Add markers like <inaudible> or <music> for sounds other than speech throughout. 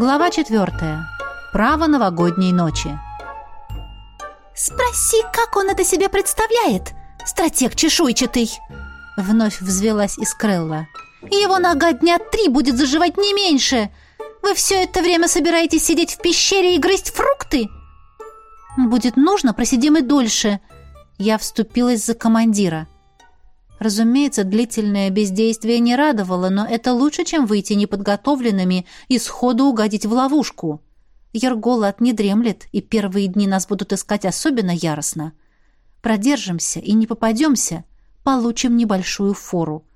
Глава четвертая. Право новогодней ночи. «Спроси, как он это себе представляет, стратег чешуйчатый!» Вновь взвелась Искрелла. «Его нога дня три будет заживать не меньше! Вы все это время собираетесь сидеть в пещере и грызть фрукты?» «Будет нужно, просидим и дольше!» Я вступилась за командира. Разумеется, длительное бездействие не радовало, но это лучше, чем выйти неподготовленными и сходу угодить в ловушку. Ерголат не дремлет, и первые дни нас будут искать особенно яростно. Продержимся и не попадемся, получим небольшую фору.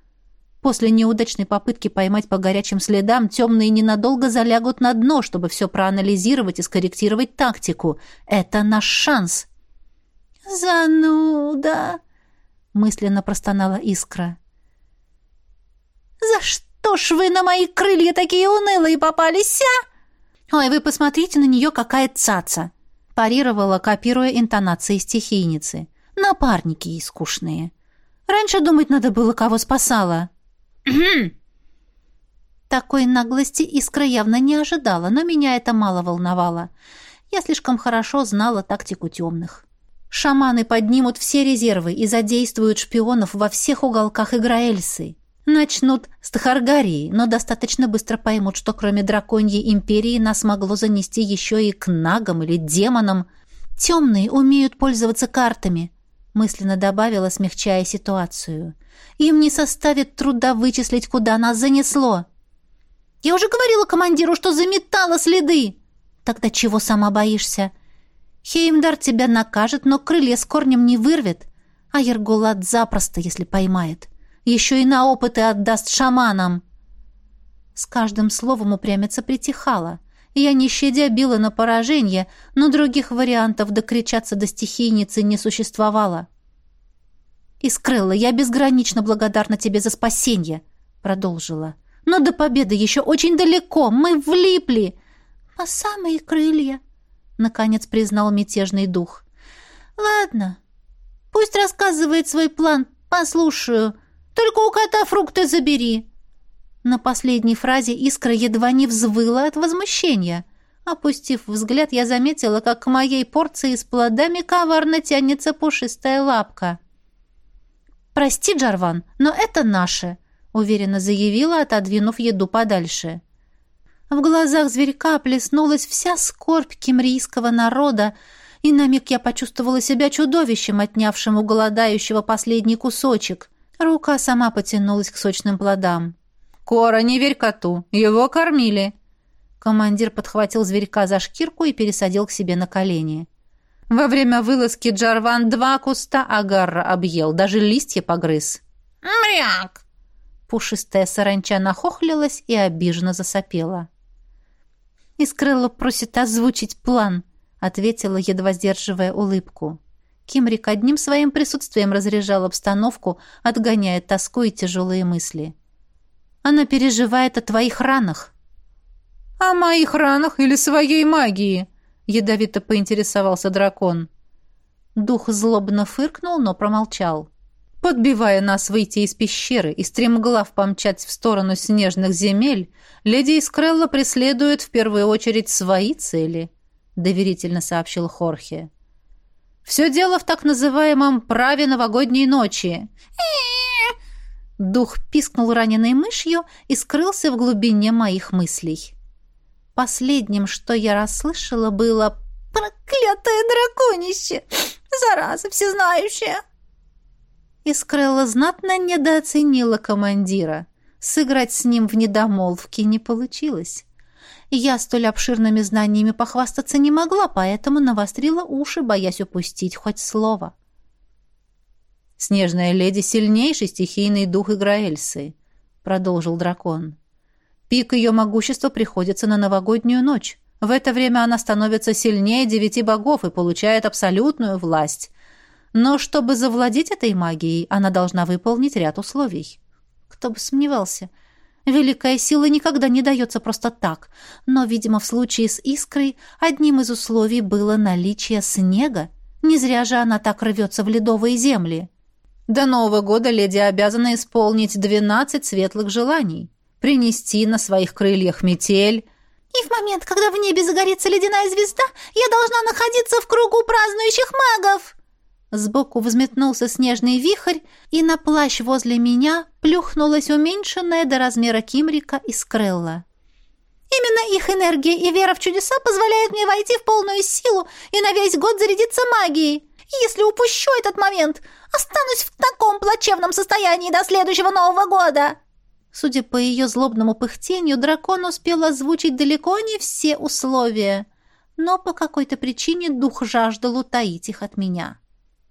После неудачной попытки поймать по горячим следам темные ненадолго залягут на дно, чтобы все проанализировать и скорректировать тактику. Это наш шанс. «Зануда!» Мысленно простонала искра. «За что ж вы на мои крылья такие унылые попались, а?» «Ой, вы посмотрите на нее, какая цаца!» парировала, копируя интонации стихийницы. «Напарники ей скучные. Раньше думать надо было, кого спасала». <clears throat> Такой наглости искра явно не ожидала, но меня это мало волновало. Я слишком хорошо знала тактику темных. Шаманы поднимут все резервы и задействуют шпионов во всех уголках Играэльсы. Начнут с Тахаргарии, но достаточно быстро поймут, что кроме драконьей империи нас могло занести еще и к нагам или демонам. Темные умеют пользоваться картами, мысленно добавила, смягчая ситуацию. Им не составит труда вычислить, куда нас занесло. Я уже говорила командиру, что заметала следы. Тогда чего сама боишься? — Хеймдар тебя накажет, но крылья с корнем не вырвет, а Ергулат запросто, если поймает. Еще и на опыты отдаст шаманам. С каждым словом упрямица притихала. Я не щадя била на поражение, но других вариантов докричаться до стихийницы не существовало. «Искрылла, я безгранично благодарна тебе за спасение», — продолжила. «Но до победы еще очень далеко. Мы влипли». «По самые крылья», — наконец признал мятежный дух. «Ладно, пусть рассказывает свой план, послушаю. Только у кота фрукты забери». На последней фразе искра едва не взвыла от возмущения. Опустив взгляд, я заметила, как к моей порции с плодами коварно тянется пушистая лапка. «Прости, Джарван, но это наше», — уверенно заявила, отодвинув еду подальше. В глазах зверька плеснулась вся скорбь кемрийского народа, и на миг я почувствовала себя чудовищем, отнявшим у голодающего последний кусочек. Рука сама потянулась к сочным плодам. «Кора, не верь коту! Его кормили!» Командир подхватил зверька за шкирку и пересадил к себе на колени. Во время вылазки Джарван два куста агарра объел, даже листья погрыз. «Мряк!» Пушистая саранча нахохлилась и обиженно засопела. «Искрыло просит озвучить план», — ответила, едва сдерживая улыбку. Кимрик одним своим присутствием разряжал обстановку, отгоняя тоску и тяжелые мысли. «Она переживает о твоих ранах». «О моих ранах или своей магии?» — ядовито поинтересовался дракон. Дух злобно фыркнул, но промолчал подбивая нас выйти из пещеры и стремглав помчать в сторону снежных земель, леди Искрелла преследует в первую очередь свои цели, — доверительно сообщил Хорхе. «Все дело в так называемом праве новогодней ночи». Дух пискнул раненой мышью и скрылся в глубине моих мыслей. Последним, что я расслышала, было «Проклятое драконище! Зараза всезнающая!» Искрелла знатно недооценила командира. Сыграть с ним в недомолвки не получилось. Я столь обширными знаниями похвастаться не могла, поэтому навострила уши, боясь упустить хоть слово. «Снежная леди — сильнейший стихийный дух Играэльсы», — продолжил дракон. «Пик ее могущества приходится на новогоднюю ночь. В это время она становится сильнее девяти богов и получает абсолютную власть. Но чтобы завладеть этой магией, она должна выполнить ряд условий. Кто бы сомневался. Великая сила никогда не дается просто так. Но, видимо, в случае с искрой одним из условий было наличие снега. Не зря же она так рвется в ледовые земли. До Нового года леди обязана исполнить двенадцать светлых желаний. Принести на своих крыльях метель. И в момент, когда в небе загорится ледяная звезда, я должна находиться в кругу празднующих магов!» Сбоку взметнулся снежный вихрь, и на плащ возле меня плюхнулась уменьшенная до размера кимрика из крылла. «Именно их энергия и вера в чудеса позволяют мне войти в полную силу и на весь год зарядиться магией. Если упущу этот момент, останусь в таком плачевном состоянии до следующего Нового года!» Судя по ее злобному пыхтению, дракон успел озвучить далеко не все условия, но по какой-то причине дух жаждал утаить их от меня.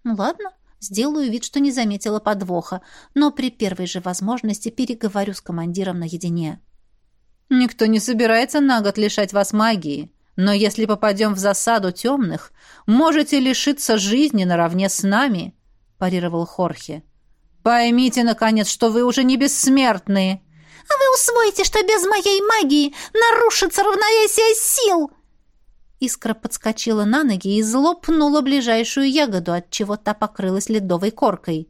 Ну ладно, сделаю вид, что не заметила подвоха, но при первой же возможности переговорю с командиром наедине. «Никто не собирается на год лишать вас магии, но если попадем в засаду темных, можете лишиться жизни наравне с нами», – парировал Хорхе. Поймите, наконец, что вы уже не бессмертные. А вы усвоите, что без моей магии нарушится равновесие сил. Искра подскочила на ноги и злопнула ближайшую ягоду, от чего та покрылась ледовой коркой.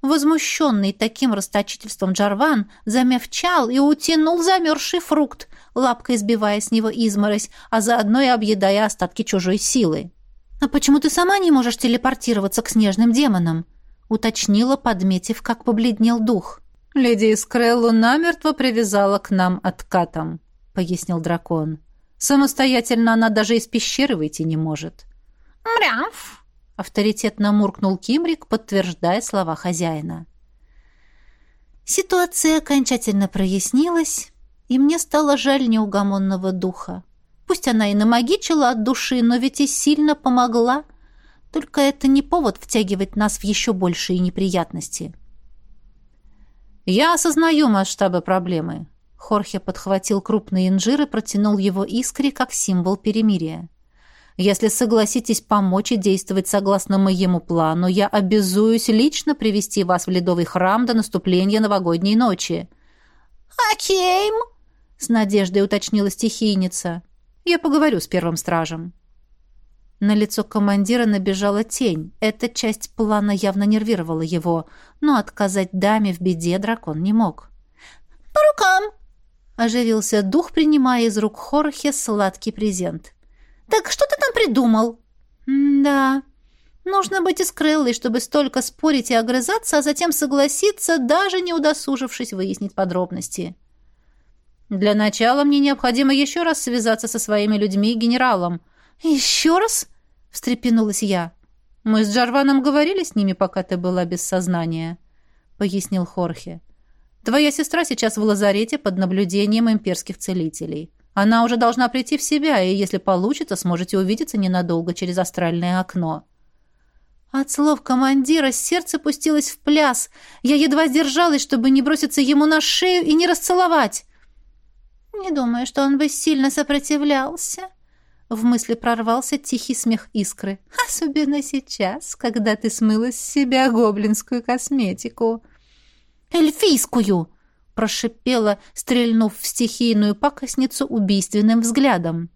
Возмущенный таким расточительством Джарван замевчал и утянул замерзший фрукт, лапкой сбивая с него изморозь, а заодно и объедая остатки чужой силы. «А почему ты сама не можешь телепортироваться к снежным демонам?» уточнила, подметив, как побледнел дух. «Леди Искреллу намертво привязала к нам откатом», — пояснил дракон. «Самостоятельно она даже из пещеры выйти не может». «Мряв!» — авторитетно муркнул Кимрик, подтверждая слова хозяина. Ситуация окончательно прояснилась, и мне стало жаль неугомонного духа. Пусть она и намагичила от души, но ведь и сильно помогла — только это не повод втягивать нас в еще большие неприятности. Я осознаю масштабы проблемы. Хорхе подхватил крупный инжир и протянул его искре как символ перемирия. Если согласитесь помочь и действовать согласно моему плану, я обязуюсь лично привести вас в ледовый храм до наступления новогодней ночи. «Акейм?» — с надеждой уточнила стихийница. «Я поговорю с первым стражем». На лицо командира набежала тень. Эта часть плана явно нервировала его, но отказать даме в беде дракон не мог. «По рукам!» — оживился дух, принимая из рук Хорхе сладкий презент. «Так что ты там придумал?» «Да, нужно быть искрылой, чтобы столько спорить и огрызаться, а затем согласиться, даже не удосужившись выяснить подробности». «Для начала мне необходимо еще раз связаться со своими людьми и генералом», «Еще раз?» — встрепенулась я. «Мы с Джарваном говорили с ними, пока ты была без сознания», — пояснил Хорхе. «Твоя сестра сейчас в лазарете под наблюдением имперских целителей. Она уже должна прийти в себя, и, если получится, сможете увидеться ненадолго через астральное окно». От слов командира сердце пустилось в пляс. Я едва сдержалась, чтобы не броситься ему на шею и не расцеловать. «Не думаю, что он бы сильно сопротивлялся», в мысли прорвался тихий смех искры. «Особенно сейчас, когда ты смыла с себя гоблинскую косметику». «Эльфийскую!» — прошипела, стрельнув в стихийную пакостницу убийственным взглядом.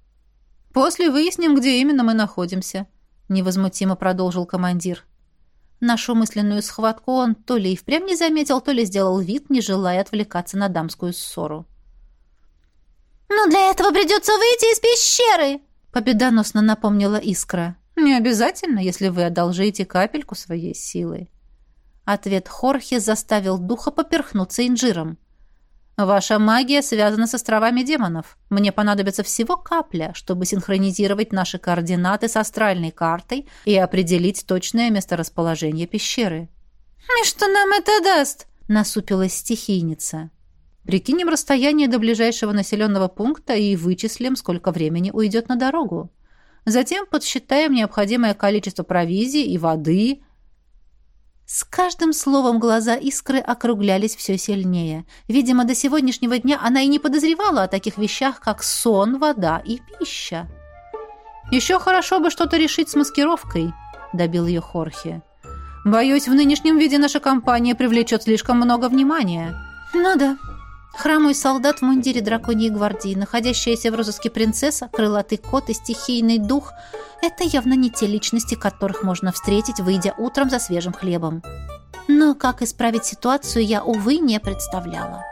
«После выясним, где именно мы находимся», — невозмутимо продолжил командир. Нашу мысленную схватку он то ли и впрямь не заметил, то ли сделал вид, не желая отвлекаться на дамскую ссору. «Но для этого придется выйти из пещеры!» победоносно напомнила Искра. Не обязательно, если вы одолжите капельку своей силы. Ответ Хорхе заставил духа поперхнуться инжиром. Ваша магия связана с островами демонов. Мне понадобится всего капля, чтобы синхронизировать наши координаты с астральной картой и определить точное месторасположение пещеры. «И что нам это даст?» — насупилась стихийница. Прикинем расстояние до ближайшего населенного пункта и вычислим, сколько времени уйдет на дорогу. Затем подсчитаем необходимое количество провизии и воды. С каждым словом глаза искры округлялись все сильнее. Видимо, до сегодняшнего дня она и не подозревала о таких вещах, как сон, вода и пища. «Еще хорошо бы что-то решить с маскировкой», — добил ее Хорхе. «Боюсь, в нынешнем виде наша компания привлечет слишком много внимания». «Ну да», Хромой солдат в мундире драконьей гвардии, находящаяся в розыске принцесса, крылатый кот и стихийный дух — это явно не те личности, которых можно встретить, выйдя утром за свежим хлебом. Но как исправить ситуацию, я, увы, не представляла.